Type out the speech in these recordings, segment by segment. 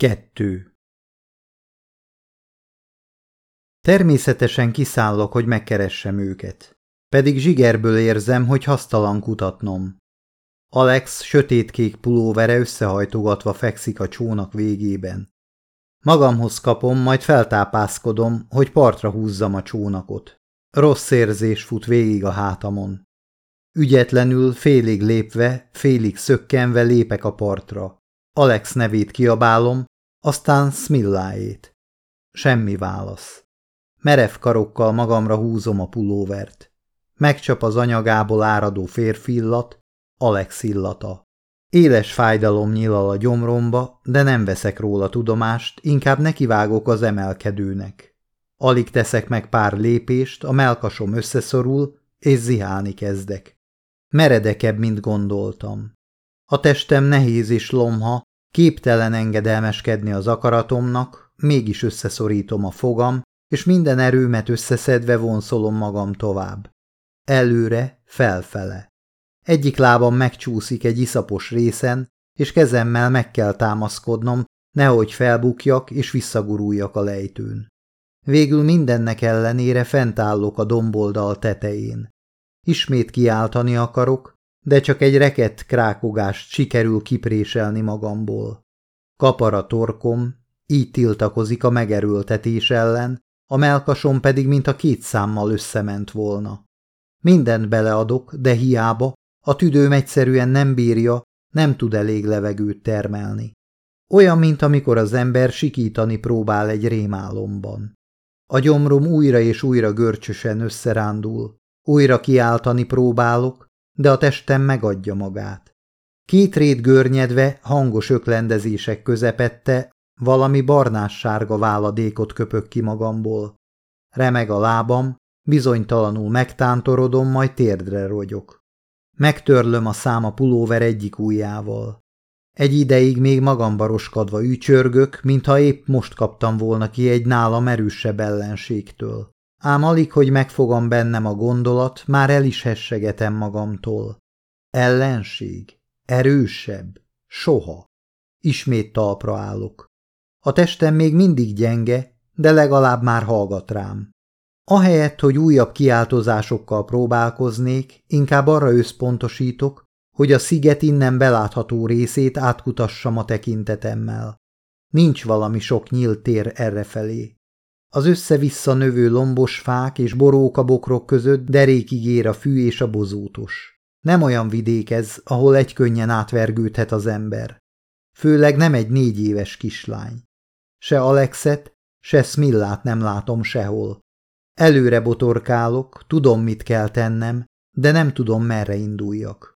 Kettő Természetesen kiszállok, hogy megkeressem őket. Pedig zsigerből érzem, hogy hasztalan kutatnom. Alex sötétkék pulóvere összehajtogatva fekszik a csónak végében. Magamhoz kapom, majd feltápászkodom, hogy partra húzzam a csónakot. Rossz érzés fut végig a hátamon. Ügyetlenül, félig lépve, félig szökkenve lépek a partra. Alex nevét kiabálom, aztán Smilláét. Semmi válasz. Merev karokkal magamra húzom a pulóvert. Megcsap az anyagából áradó férfi illat, Alex illata. Éles fájdalom nyilal a gyomromba, de nem veszek róla tudomást, inkább nekivágok az emelkedőnek. Alig teszek meg pár lépést, a melkasom összeszorul, és zihálni kezdek. Meredekebb, mint gondoltam. A testem nehéz és lomha, képtelen engedelmeskedni az akaratomnak, mégis összeszorítom a fogam, és minden erőmet összeszedve vonszolom magam tovább. Előre, felfele. Egyik lábam megcsúszik egy iszapos részen, és kezemmel meg kell támaszkodnom, nehogy felbukjak és visszaguruljak a lejtőn. Végül mindennek ellenére fent állok a domboldal tetején. Ismét kiáltani akarok, de csak egy rekett krákogást sikerül kipréselni magamból. Kapar a torkom, így tiltakozik a megerőltetés ellen, a melkasom pedig mint a két számmal összement volna. Mindent beleadok, de hiába, a tüdőm egyszerűen nem bírja, nem tud elég levegőt termelni. Olyan, mint amikor az ember sikítani próbál egy rémálomban. A gyomrom újra és újra görcsösen összerándul, újra kiáltani próbálok, de a testem megadja magát. Két rét görnyedve, hangos öklendezések közepette valami barnás-sárga váladékot köpök ki magamból. Remeg a lábam, bizonytalanul megtántorodom, majd térdre rogyok. Megtörlöm a száma pulóver egyik ujjával. Egy ideig még magamba roskadva ücsörgök, mintha épp most kaptam volna ki egy nálam erősebb ellenségtől. Ám alig, hogy megfogam bennem a gondolat, már el is hessegetem magamtól. Ellenség? Erősebb? Soha. Ismét talpra állok. A testem még mindig gyenge, de legalább már hallgat rám. Ahelyett, hogy újabb kiáltozásokkal próbálkoznék, inkább arra összpontosítok, hogy a sziget innen belátható részét átkutassam a tekintetemmel. Nincs valami sok nyílt tér errefelé. Az össze-vissza növő lombos fák és borókabokrok között derékig ér a fű és a bozótos. Nem olyan vidék ez, ahol egykönnyen átvergődhet az ember. Főleg nem egy négy éves kislány. Se Alexet, se Smillát nem látom sehol. Előre botorkálok, tudom, mit kell tennem, de nem tudom, merre induljak.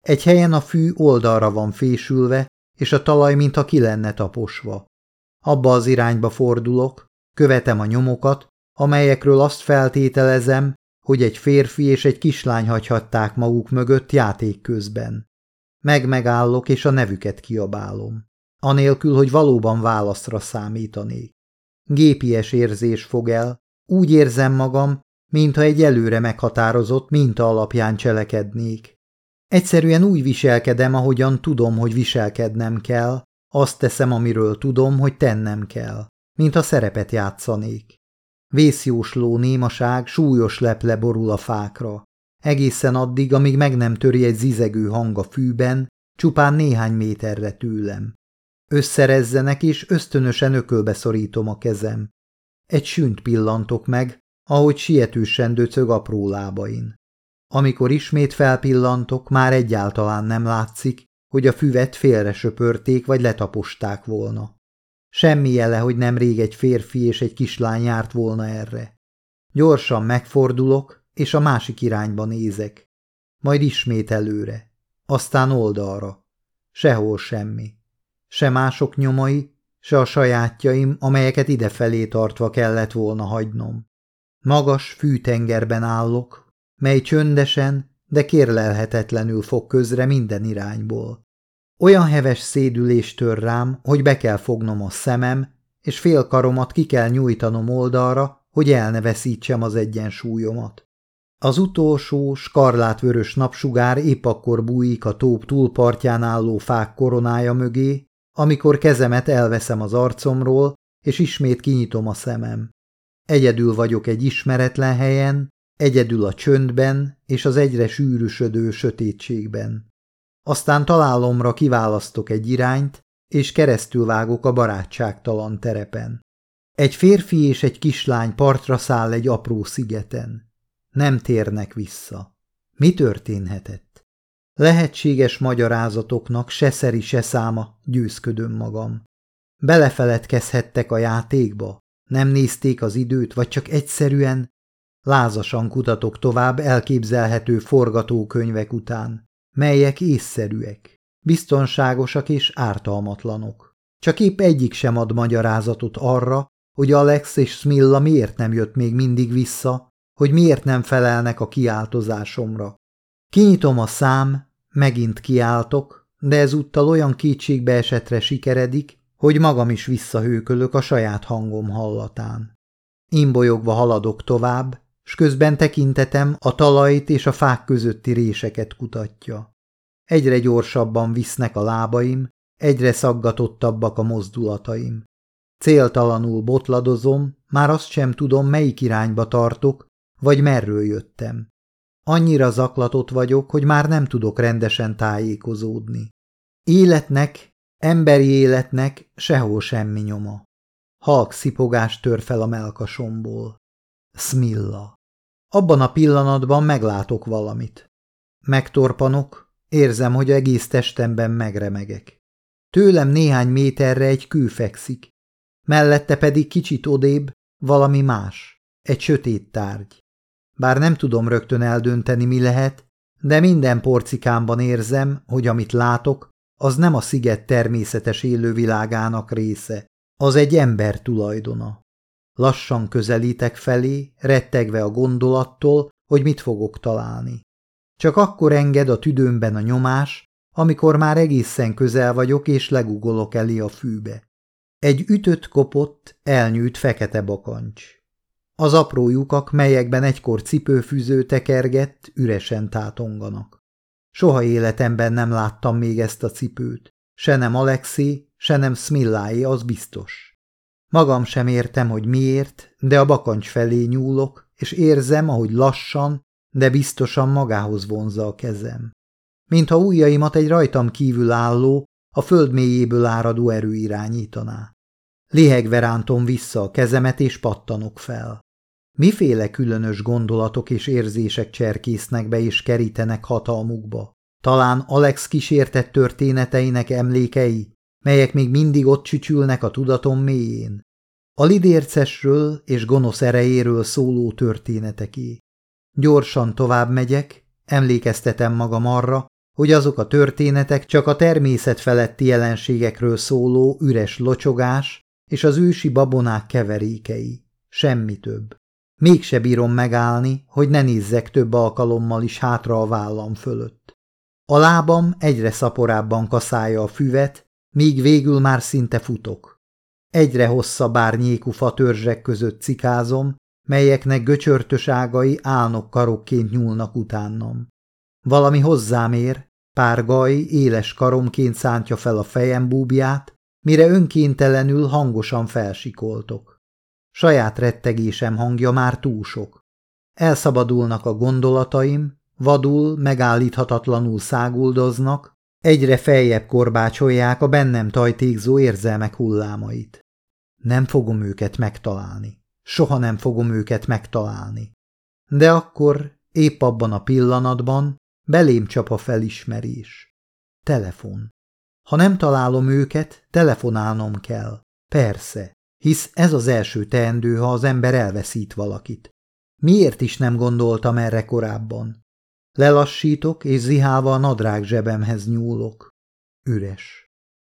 Egy helyen a fű oldalra van fésülve, és a talaj mintha ki lenne taposva. Abba az irányba fordulok, követem a nyomokat, amelyekről azt feltételezem, hogy egy férfi és egy kislány hagyhatták maguk mögött játék közben. Megmegállok, és a nevüket kiabálom. Anélkül, hogy valóban válaszra számítanék. Gépies érzés fog el, úgy érzem magam, mintha egy előre meghatározott minta alapján cselekednék. Egyszerűen úgy viselkedem, ahogyan tudom, hogy viselkednem kell, azt teszem, amiről tudom, hogy tennem kell, mint a szerepet játszanék. Vészjósló némaság súlyos leple borul a fákra. Egészen addig, amíg meg nem töri egy zizegő hang a fűben, csupán néhány méterre tőlem. Összerezzenek, és ösztönösen ökölbe szorítom a kezem. Egy sünt pillantok meg, ahogy sietősen döcög apró lábain. Amikor ismét felpillantok, már egyáltalán nem látszik, hogy a füvet félre söpörték vagy letaposták volna. Semmi jele, hogy nemrég egy férfi és egy kislány járt volna erre. Gyorsan megfordulok, és a másik irányba nézek. Majd ismét előre. Aztán oldalra. Sehol semmi. Se mások nyomai, se a sajátjaim, amelyeket idefelé tartva kellett volna hagynom. Magas fűtengerben állok, mely csöndesen, de kérlelhetetlenül fog közre minden irányból. Olyan heves szédülés tör rám, hogy be kell fognom a szemem, és félkaromat ki kell nyújtanom oldalra, hogy el ne veszítsem az egyensúlyomat. Az utolsó, skarlátvörös napsugár épp akkor bújik a tóp túlpartján álló fák koronája mögé, amikor kezemet elveszem az arcomról, és ismét kinyitom a szemem. Egyedül vagyok egy ismeretlen helyen, egyedül a csöndben és az egyre sűrűsödő sötétségben. Aztán találomra kiválasztok egy irányt, és keresztül vágok a barátságtalan terepen. Egy férfi és egy kislány partra száll egy apró szigeten. Nem térnek vissza. Mi történhetett? Lehetséges magyarázatoknak se szeri, se száma, győzködöm magam. Belefeledkezhettek a játékba? Nem nézték az időt, vagy csak egyszerűen? Lázasan kutatok tovább elképzelhető forgatókönyvek után, melyek észszerűek, biztonságosak és ártalmatlanok. Csak épp egyik sem ad magyarázatot arra, hogy Alex és Smilla miért nem jött még mindig vissza, hogy miért nem felelnek a kiáltozásomra. Kinyitom a szám, megint kiáltok, de ezúttal olyan kétségbe esetre sikeredik, hogy magam is visszahőkölök a saját hangom hallatán. Imbolyogva haladok tovább, s közben tekintetem a talajt és a fák közötti réseket kutatja. Egyre gyorsabban visznek a lábaim, egyre szaggatottabbak a mozdulataim. Céltalanul botladozom, már azt sem tudom, melyik irányba tartok, vagy merről jöttem. Annyira zaklatott vagyok, hogy már nem tudok rendesen tájékozódni. Életnek, emberi életnek sehol semmi nyoma. Halk szipogás tör fel a melkasomból. Smilla. Abban a pillanatban meglátok valamit. Megtorpanok, érzem, hogy egész testemben megremegek. Tőlem néhány méterre egy kő fekszik, mellette pedig kicsit odébb valami más, egy sötét tárgy. Bár nem tudom rögtön eldönteni, mi lehet, de minden porcikámban érzem, hogy amit látok, az nem a sziget természetes élővilágának része, az egy ember tulajdona. Lassan közelítek felé, rettegve a gondolattól, hogy mit fogok találni. Csak akkor enged a tüdőmben a nyomás, amikor már egészen közel vagyok és legugolok elé a fűbe. Egy ütött kopott, elnyűjt fekete bakancs. Az apró lyukak, melyekben egykor cipőfűző tekergett, üresen tátonganak. Soha életemben nem láttam még ezt a cipőt. Se nem Alexi, se nem Smilláé, az biztos. Magam sem értem, hogy miért, de a bakancs felé nyúlok, és érzem, ahogy lassan, de biztosan magához vonza a kezem. Mintha ujjaimat egy rajtam kívül álló, a föld mélyéből áradó erő irányítaná. Lihegve rántom vissza a kezemet, és pattanok fel. Miféle különös gondolatok és érzések cserkésznek be és kerítenek hatalmukba? Talán Alex kísértett történeteinek emlékei, melyek még mindig ott csücsülnek a tudatom mélyén. A lidércesről és gonosz erejéről szóló történeteké. Gyorsan tovább megyek, emlékeztetem magam arra, hogy azok a történetek csak a természet feletti jelenségekről szóló üres locsogás és az ősi babonák keverékei. Semmi több. Mégse bírom megállni, hogy ne nézzek több alkalommal is hátra a vállam fölött. A lábam egyre szaporábban kaszálja a füvet, míg végül már szinte futok. Egyre hosszabb árnyékú fatörzsek között cikázom, melyeknek göcsörtös ágai álnok karokként nyúlnak utánam. Valami hozzám ér, pár gaj éles karomként szántja fel a fejem búbját, mire önkéntelenül hangosan felsikoltok. Saját rettegésem hangja már túl sok. Elszabadulnak a gondolataim, vadul, megállíthatatlanul száguldoznak, egyre feljebb korbácsolják a bennem tajtékzó érzelmek hullámait. Nem fogom őket megtalálni. Soha nem fogom őket megtalálni. De akkor, épp abban a pillanatban, belém csap a felismerés. Telefon. Ha nem találom őket, telefonálnom kell. Persze, hisz ez az első teendő, ha az ember elveszít valakit. Miért is nem gondoltam erre korábban? Lelassítok, és zihálva a nadrág zsebemhez nyúlok. Üres.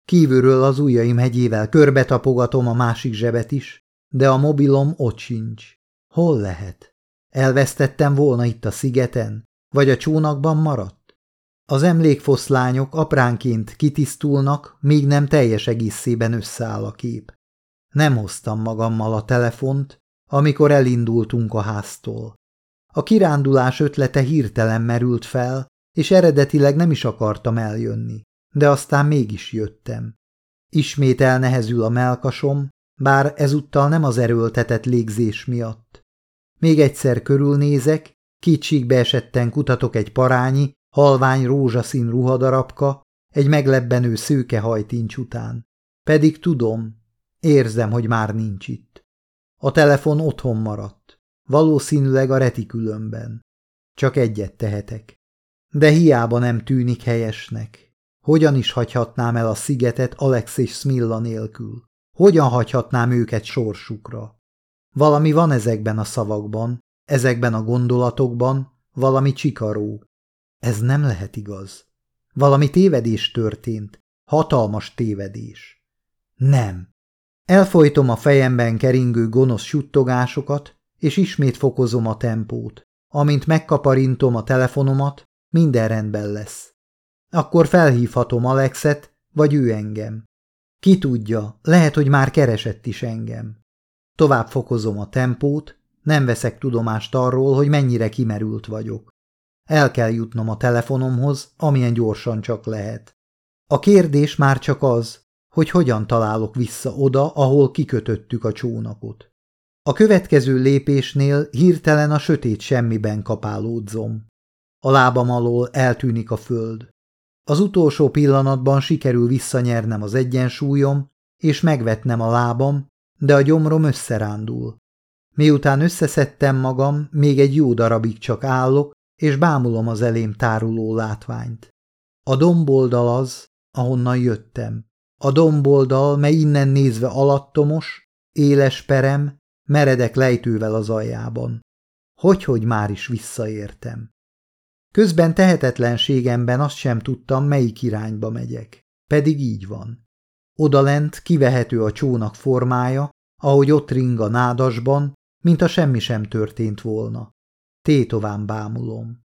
Kívülről az ujjaim hegyével körbe tapogatom a másik zsebet is, de a mobilom ott sincs. Hol lehet? Elvesztettem volna itt a szigeten, vagy a csónakban maradt? Az emlékfoszlányok apránként kitisztulnak, míg nem teljes egészében összeáll a kép. Nem hoztam magammal a telefont, amikor elindultunk a háztól. A kirándulás ötlete hirtelen merült fel, és eredetileg nem is akartam eljönni, de aztán mégis jöttem. Ismét elnehezül a melkasom, bár ezúttal nem az erőltetett légzés miatt. Még egyszer körülnézek, kétségbe esetten kutatok egy parányi, halvány rózsaszín ruhadarabka, egy meglebbenő szőke hajtincs után. Pedig tudom, érzem, hogy már nincs itt. A telefon otthon maradt, valószínűleg a retikülömben. Csak egyet tehetek. De hiába nem tűnik helyesnek. Hogyan is hagyhatnám el a szigetet Alex és Smilla nélkül? Hogyan hagyhatnám őket sorsukra? Valami van ezekben a szavakban, ezekben a gondolatokban, valami csikaró. Ez nem lehet igaz. Valami tévedés történt, hatalmas tévedés. Nem. Elfolytom a fejemben keringő gonosz suttogásokat, és ismét fokozom a tempót. Amint megkaparintom a telefonomat, minden rendben lesz. Akkor felhívhatom Alexet, vagy ő engem. Ki tudja, lehet, hogy már keresett is engem. Tovább fokozom a tempót, nem veszek tudomást arról, hogy mennyire kimerült vagyok. El kell jutnom a telefonomhoz, amilyen gyorsan csak lehet. A kérdés már csak az, hogy hogyan találok vissza oda, ahol kikötöttük a csónakot. A következő lépésnél hirtelen a sötét semmiben kapálódzom. A lábam alól eltűnik a föld. Az utolsó pillanatban sikerül visszanyernem az egyensúlyom, és megvetnem a lábam, de a gyomrom összerándul. Miután összeszedtem magam, még egy jó darabig csak állok, és bámulom az elém táruló látványt. A domboldal az, ahonnan jöttem. A domboldal, mely innen nézve alattomos, éles perem, meredek lejtővel az aljában. Hogyhogy már is visszaértem. Közben tehetetlenségemben azt sem tudtam, melyik irányba megyek. Pedig így van. Odalent kivehető a csónak formája, ahogy ott ring a nádasban, mint a semmi sem történt volna. Tétován bámulom.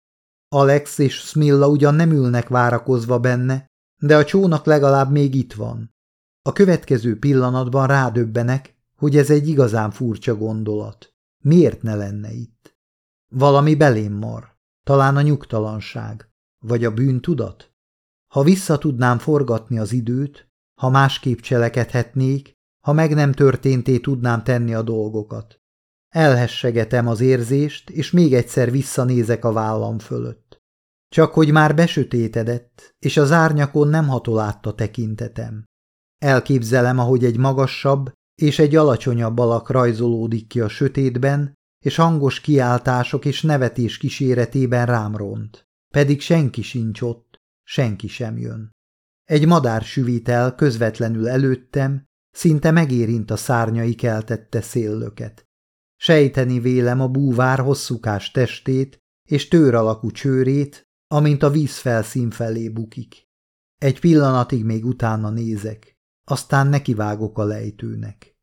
Alex és Smilla ugyan nem ülnek várakozva benne, de a csónak legalább még itt van. A következő pillanatban rádöbbenek, hogy ez egy igazán furcsa gondolat. Miért ne lenne itt? Valami belém mar. Talán a nyugtalanság, vagy a bűntudat? Ha vissza tudnám forgatni az időt, ha másképp cselekedhetnék, ha meg nem történté tudnám tenni a dolgokat. Elhessegetem az érzést, és még egyszer visszanézek a vállam fölött. Csak hogy már besötétedett, és az árnyakon nem hatol át a tekintetem. Elképzelem, ahogy egy magasabb és egy alacsonyabb alak rajzolódik ki a sötétben, és hangos kiáltások és nevetés kíséretében rám ront. Pedig senki sincs ott, senki sem jön. Egy madár süvít el közvetlenül előttem, szinte megérint a szárnyai keltette széllöket. Sejteni vélem a búvár hosszúkás testét és tőr alakú csőrét, amint a víz felszín felé bukik. Egy pillanatig még utána nézek, aztán nekivágok a lejtőnek.